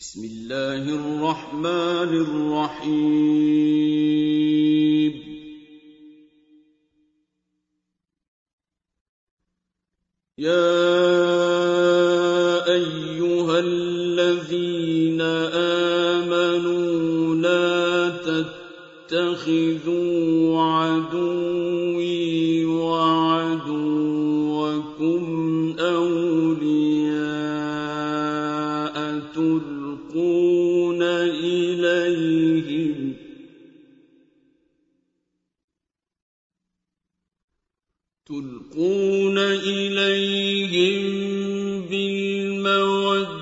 بسم الله الرحمن الرحيم. يا أيها الذين آمنوا لا تتخذوا تلقون إليهم بالمودة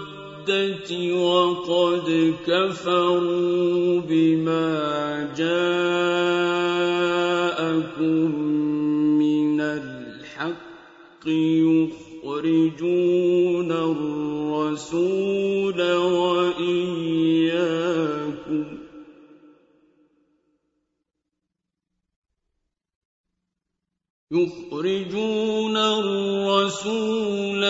وقد كفروا بما جاءكم من الحق يخرجون الرسول يخرجون الرسول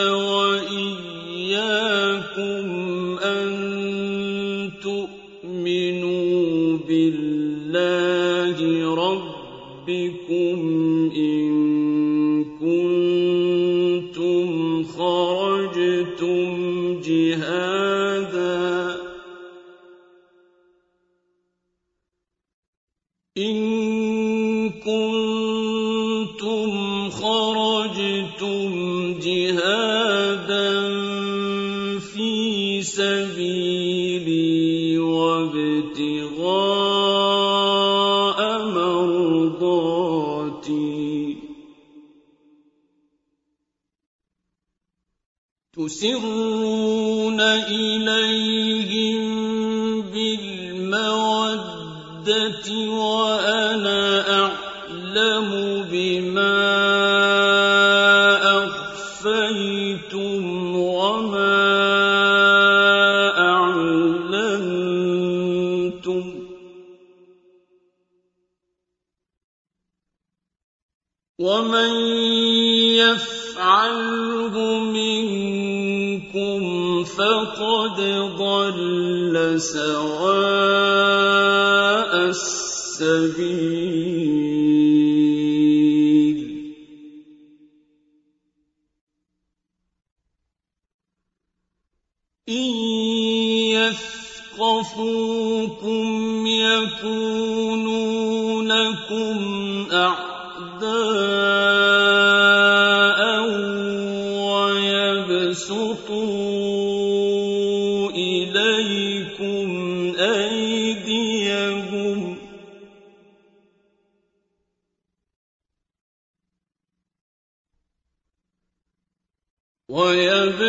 تسرون إليهم بالمودة وأنا أعلم بما أخفيتم وما أعلنتم. ومن يفعله منكم فقد ضل سواء السبيل. إن يثقفوكم يكونوا لكم أعداء ويبسطوا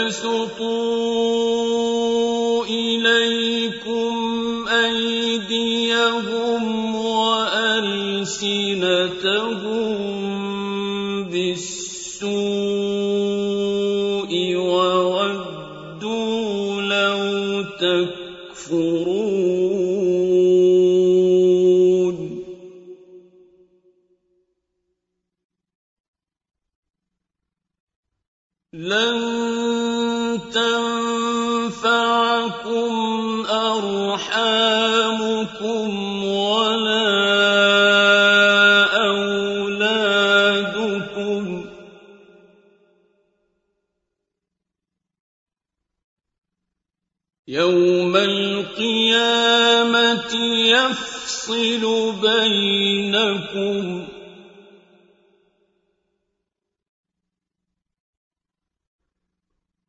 ويبسطوا إليكم أيديهم وألسنتهم بالسوء وودوا لو تكفرون لن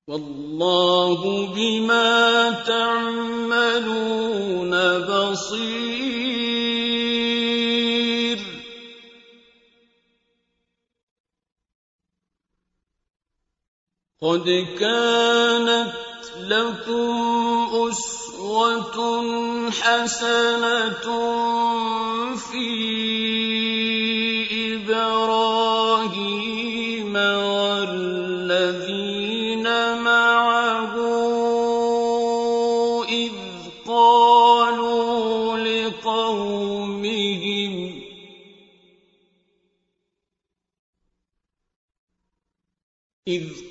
والله بما تعملون بصير. قد كانت لكم أسوة حسنة في إبراهيم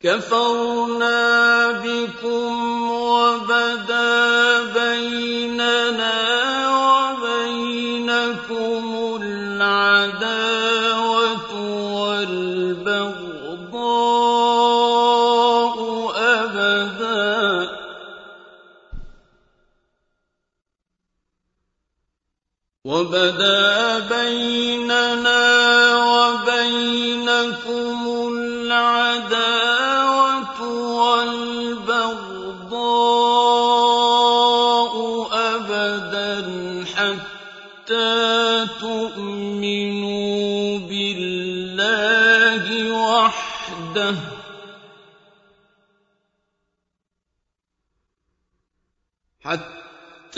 كفرنا بكم وبدا بيننا وبينكم العداوة والبغضاء أبدا. وبدا بيننا وبينكم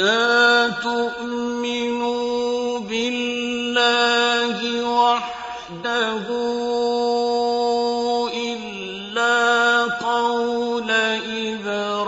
حتى تؤمنوا بالله وحده إلا قول إبراهيم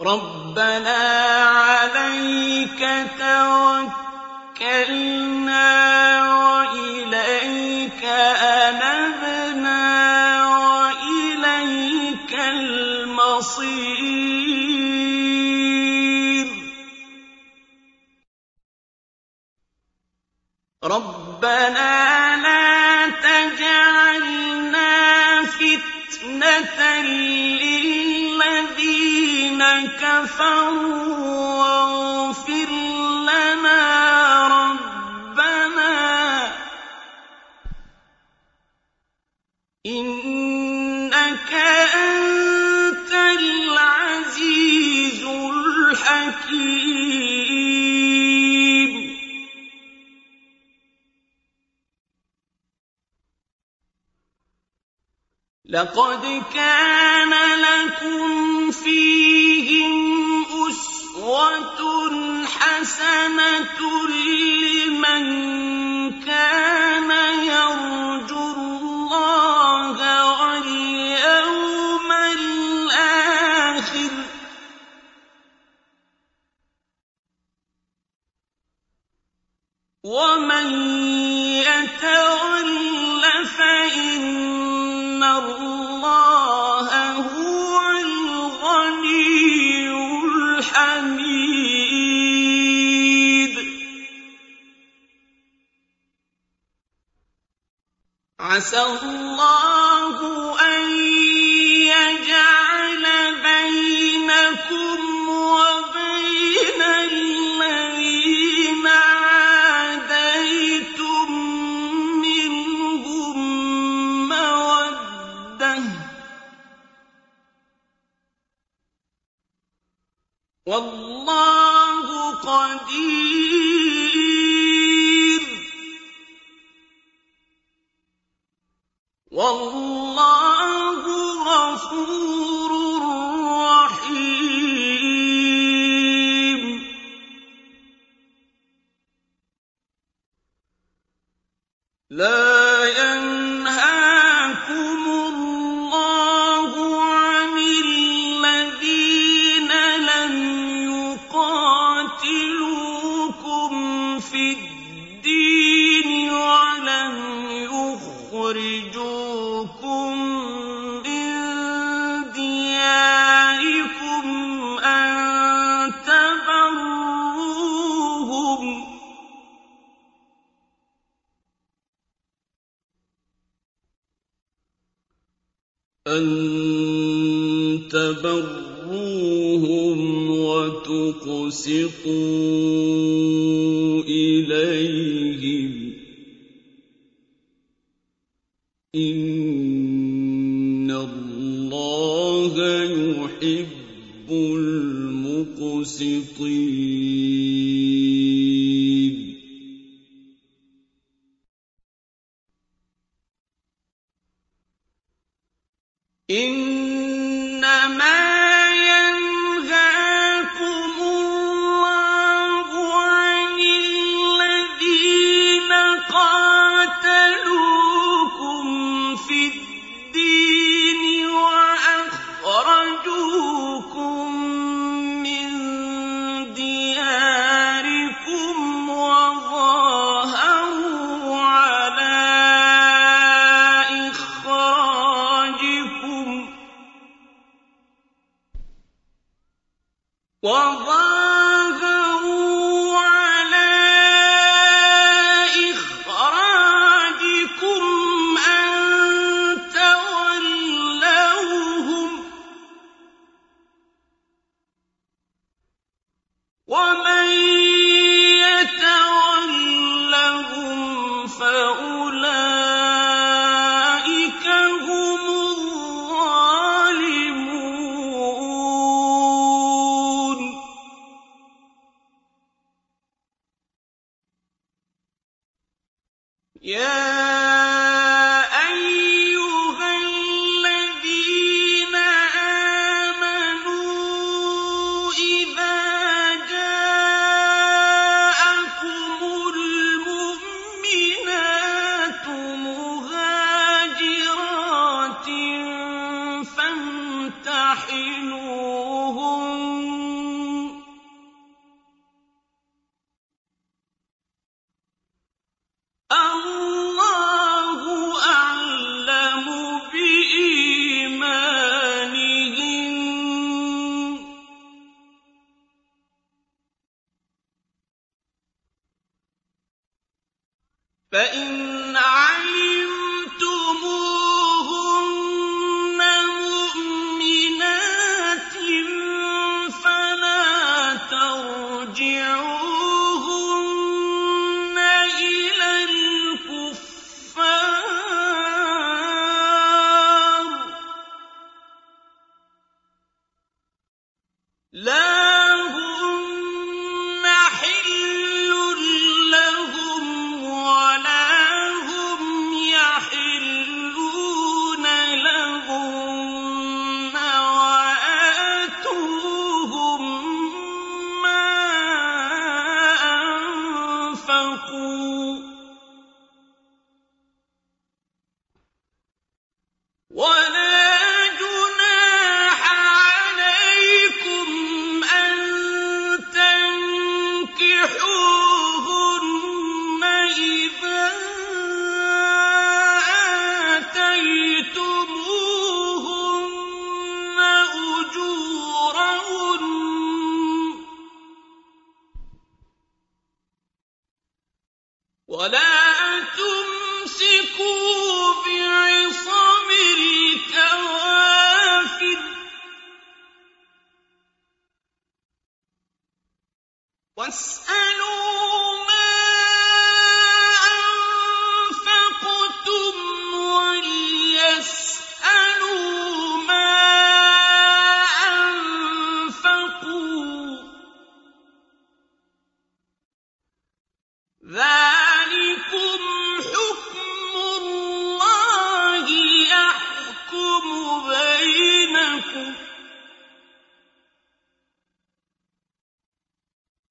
ربنا عليك توكلنا وإليك أنبنا وإليك المصير. ربنا لا تجعلنا فتنة واغفر لنا ربنا إنك أنت العزيز الحكيم لقد كان لكم فيهم أسوة حسنة لمن عسى الله لا أن تبروهم وتقسطوا. فإن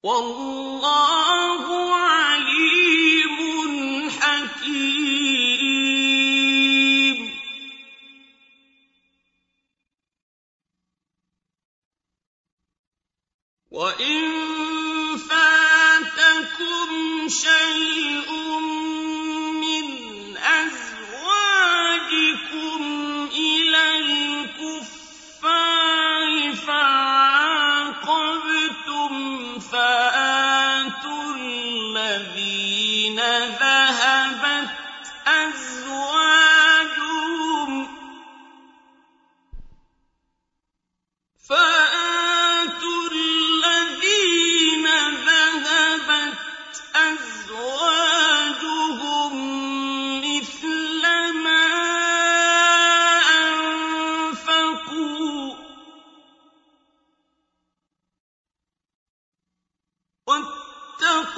والله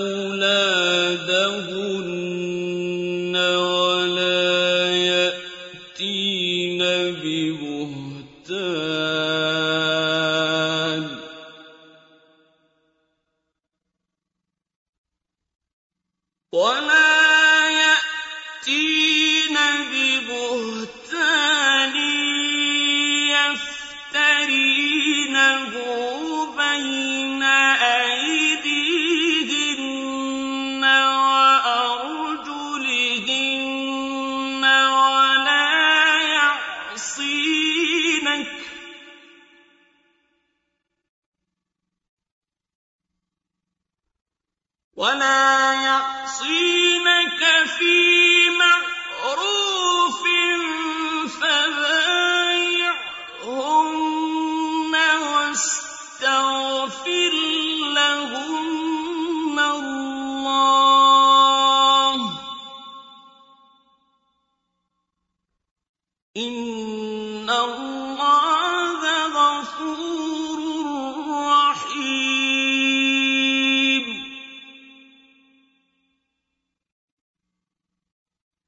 أَوْلَادَهُنَّ وَلَا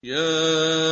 يَا